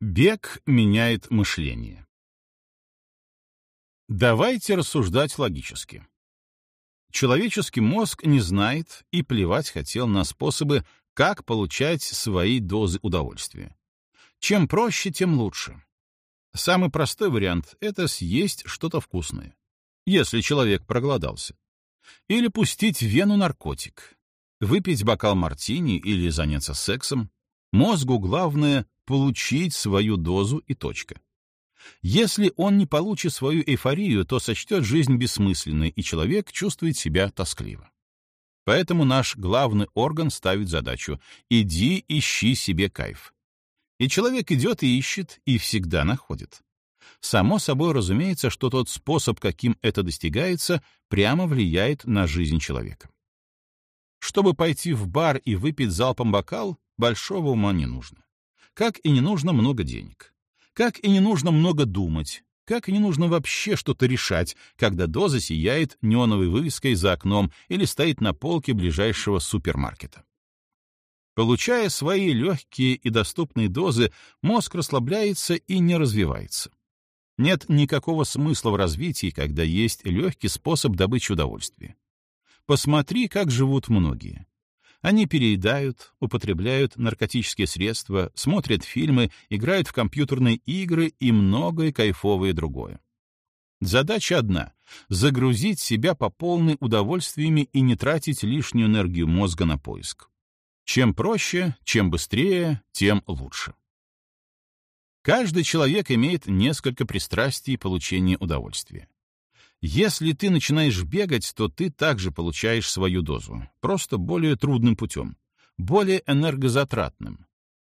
Бег меняет мышление. Давайте рассуждать логически. Человеческий мозг не знает и плевать хотел на способы, как получать свои дозы удовольствия. Чем проще, тем лучше. Самый простой вариант — это съесть что-то вкусное, если человек проголодался. Или пустить в вену наркотик, выпить бокал мартини или заняться сексом. Мозгу главное получить свою дозу и точка. Если он не получит свою эйфорию, то сочтет жизнь бессмысленной, и человек чувствует себя тоскливо. Поэтому наш главный орган ставит задачу «иди ищи себе кайф». И человек идет и ищет, и всегда находит. Само собой разумеется, что тот способ, каким это достигается, прямо влияет на жизнь человека. Чтобы пойти в бар и выпить залпом бокал, большого ума не нужно. Как и не нужно много денег. Как и не нужно много думать. Как и не нужно вообще что-то решать, когда доза сияет неоновой вывеской за окном или стоит на полке ближайшего супермаркета. Получая свои легкие и доступные дозы, мозг расслабляется и не развивается. Нет никакого смысла в развитии, когда есть легкий способ добычи удовольствия. Посмотри, как живут многие. Они переедают, употребляют наркотические средства, смотрят фильмы, играют в компьютерные игры и многое кайфовое другое. Задача одна — загрузить себя по полной удовольствиями и не тратить лишнюю энергию мозга на поиск. Чем проще, чем быстрее, тем лучше. Каждый человек имеет несколько пристрастий получения удовольствия. Если ты начинаешь бегать, то ты также получаешь свою дозу, просто более трудным путем, более энергозатратным.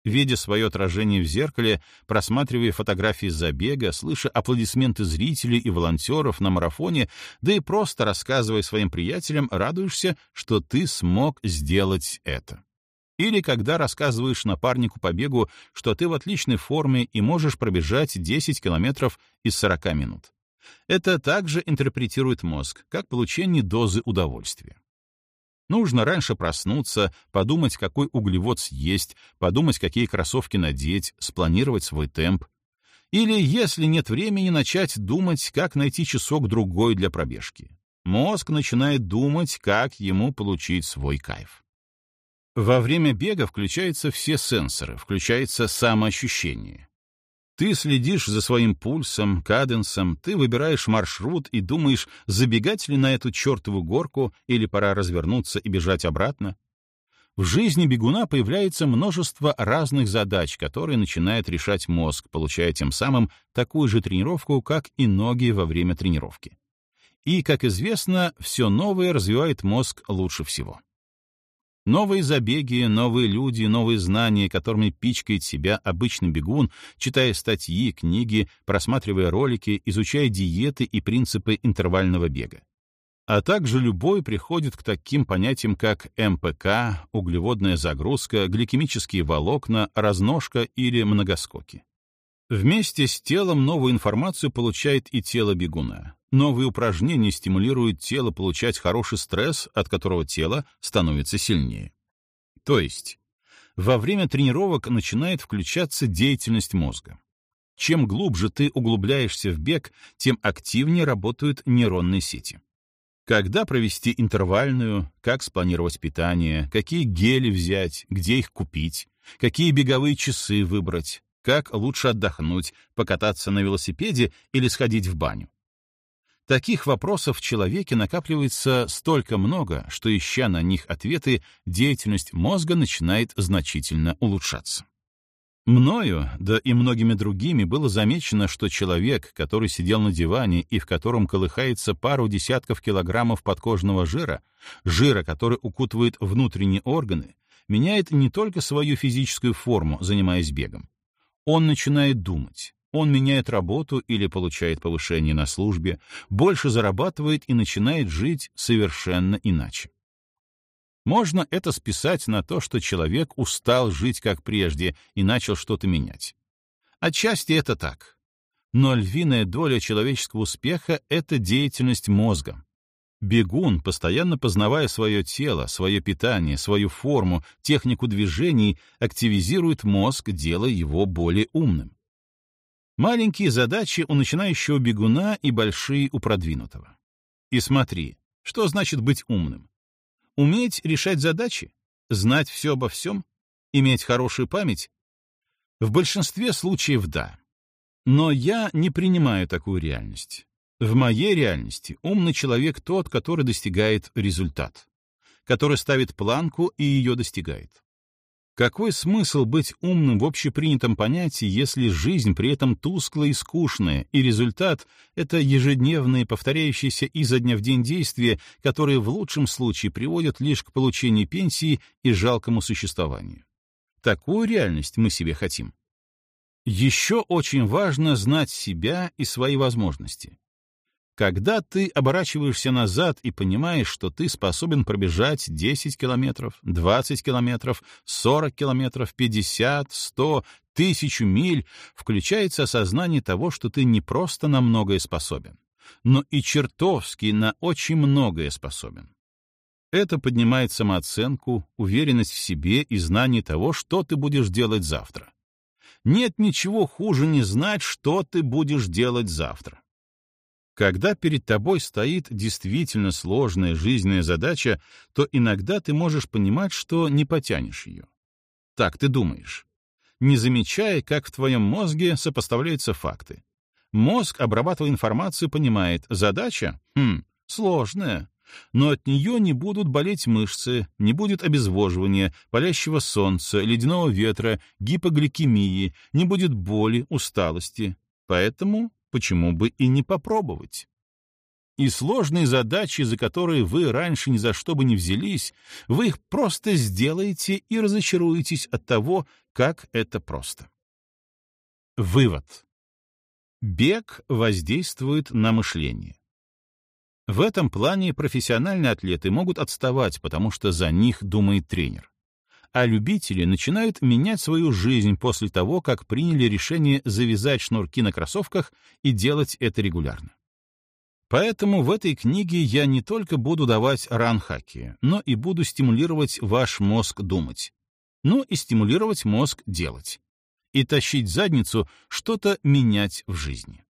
Видя свое отражение в зеркале, просматривая фотографии забега, слыша аплодисменты зрителей и волонтеров на марафоне, да и просто рассказывая своим приятелям, радуешься, что ты смог сделать это. Или когда рассказываешь напарнику по бегу, что ты в отличной форме и можешь пробежать 10 километров из 40 минут. Это также интерпретирует мозг, как получение дозы удовольствия. Нужно раньше проснуться, подумать, какой углевод съесть, подумать, какие кроссовки надеть, спланировать свой темп. Или, если нет времени, начать думать, как найти часок-другой для пробежки. Мозг начинает думать, как ему получить свой кайф. Во время бега включаются все сенсоры, включается самоощущение. Ты следишь за своим пульсом, каденсом, ты выбираешь маршрут и думаешь, забегать ли на эту чертову горку или пора развернуться и бежать обратно. В жизни бегуна появляется множество разных задач, которые начинает решать мозг, получая тем самым такую же тренировку, как и ноги во время тренировки. И, как известно, все новое развивает мозг лучше всего. Новые забеги, новые люди, новые знания, которыми пичкает себя обычный бегун, читая статьи, книги, просматривая ролики, изучая диеты и принципы интервального бега. А также любой приходит к таким понятиям, как МПК, углеводная загрузка, гликемические волокна, разножка или многоскоки. Вместе с телом новую информацию получает и тело бегуна. Новые упражнения стимулируют тело получать хороший стресс, от которого тело становится сильнее. То есть, во время тренировок начинает включаться деятельность мозга. Чем глубже ты углубляешься в бег, тем активнее работают нейронные сети. Когда провести интервальную, как спланировать питание, какие гели взять, где их купить, какие беговые часы выбрать, как лучше отдохнуть, покататься на велосипеде или сходить в баню. Таких вопросов в человеке накапливается столько много, что, ища на них ответы, деятельность мозга начинает значительно улучшаться. Мною, да и многими другими, было замечено, что человек, который сидел на диване и в котором колыхается пару десятков килограммов подкожного жира, жира, который укутывает внутренние органы, меняет не только свою физическую форму, занимаясь бегом, он начинает думать. Он меняет работу или получает повышение на службе, больше зарабатывает и начинает жить совершенно иначе. Можно это списать на то, что человек устал жить как прежде и начал что-то менять. Отчасти это так. Но львиная доля человеческого успеха — это деятельность мозга. Бегун, постоянно познавая свое тело, свое питание, свою форму, технику движений, активизирует мозг, делая его более умным. Маленькие задачи у начинающего бегуна и большие у продвинутого. И смотри, что значит быть умным? Уметь решать задачи? Знать все обо всем? Иметь хорошую память? В большинстве случаев да. Но я не принимаю такую реальность. В моей реальности умный человек тот, который достигает результат, который ставит планку и ее достигает. Какой смысл быть умным в общепринятом понятии, если жизнь при этом тусклая и скучная, и результат — это ежедневные, повторяющиеся изо дня в день действия, которые в лучшем случае приводят лишь к получению пенсии и жалкому существованию? Такую реальность мы себе хотим. Еще очень важно знать себя и свои возможности. Когда ты оборачиваешься назад и понимаешь, что ты способен пробежать 10 километров, 20 километров, 40 километров, 50, 100, тысячу миль, включается осознание того, что ты не просто на многое способен, но и чертовски на очень многое способен. Это поднимает самооценку, уверенность в себе и знание того, что ты будешь делать завтра. Нет ничего хуже не знать, что ты будешь делать завтра. Когда перед тобой стоит действительно сложная жизненная задача, то иногда ты можешь понимать, что не потянешь ее. Так ты думаешь, не замечая, как в твоем мозге сопоставляются факты. Мозг, обрабатывая информацию, понимает, задача, хм, сложная, но от нее не будут болеть мышцы, не будет обезвоживания, палящего солнца, ледяного ветра, гипогликемии, не будет боли, усталости. Поэтому почему бы и не попробовать? И сложные задачи, за которые вы раньше ни за что бы не взялись, вы их просто сделаете и разочаруетесь от того, как это просто. Вывод. Бег воздействует на мышление. В этом плане профессиональные атлеты могут отставать, потому что за них думает тренер а любители начинают менять свою жизнь после того, как приняли решение завязать шнурки на кроссовках и делать это регулярно. Поэтому в этой книге я не только буду давать ранхаки, но и буду стимулировать ваш мозг думать, ну и стимулировать мозг делать, и тащить задницу что-то менять в жизни.